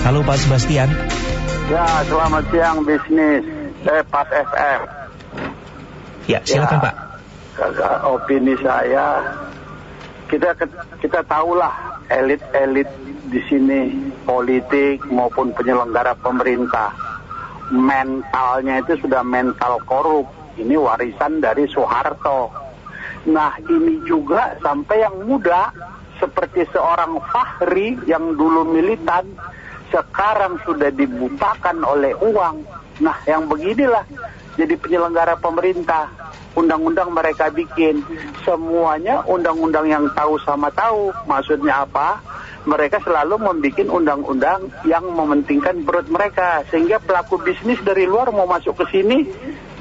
Halo Pak Sebastian. Ya, selamat siang bisnis. Saya Pas FM. Ya, silakan Ya. Pak. Opini saya, kita kita tahulah elit-elit di sini politik maupun penyelenggara pemerintah mentalnya itu sudah mental korup. Ini warisan dari Soeharto. Nah ini juga sampai yang muda seperti seorang Fahri yang dulu militan sekarang sudah dibutakan oleh uang. Nah yang beginilah jadi penyelenggara pemerintah. Undang-undang mereka bikin semuanya undang-undang yang tahu sama tahu. Maksudnya apa? Mereka selalu membuat undang-undang yang mementingkan perut mereka sehingga pelaku bisnis dari luar mau masuk ke sini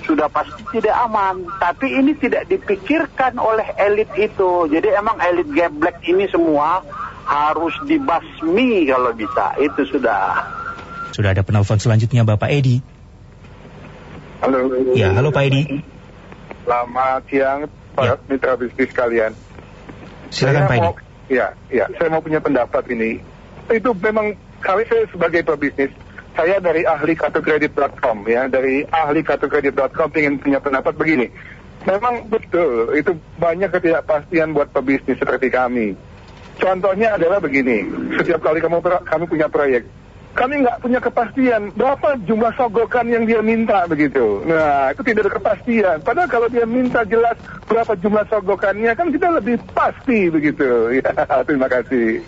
sudah pasti tidak aman. Tapi ini tidak dipikirkan oleh elit itu. Jadi emang elit geblek ini semua harus dibasmi kalau bisa. Itu sudah. Sudah ada penelpon selanjutnya Bapak Edi. Halo. Ya, halo Pak Edi. Selamat siang, Pak Ya. mitra bisnis kalian. Silakan Saya Pak Edi. Ya, ya, saya mau punya pendapat ini. Itu memang kali saya sebagai pebisnis, saya dari ahli kartukredit.com ya, dari ahli kartukredit.com ingin punya pendapat begini. Memang betul, itu banyak ketidakpastian buat pebisnis seperti kami. Contohnya adalah begini, setiap kali kamu kami punya proyek, kami nggak punya kepastian berapa jumlah sogokan yang dia minta begitu. Nah, itu tidak ada kepastian. Padahal kalau dia minta jelas berapa jumlah sogokannya, kan kita lebih pasti begitu. Ya, terima kasih.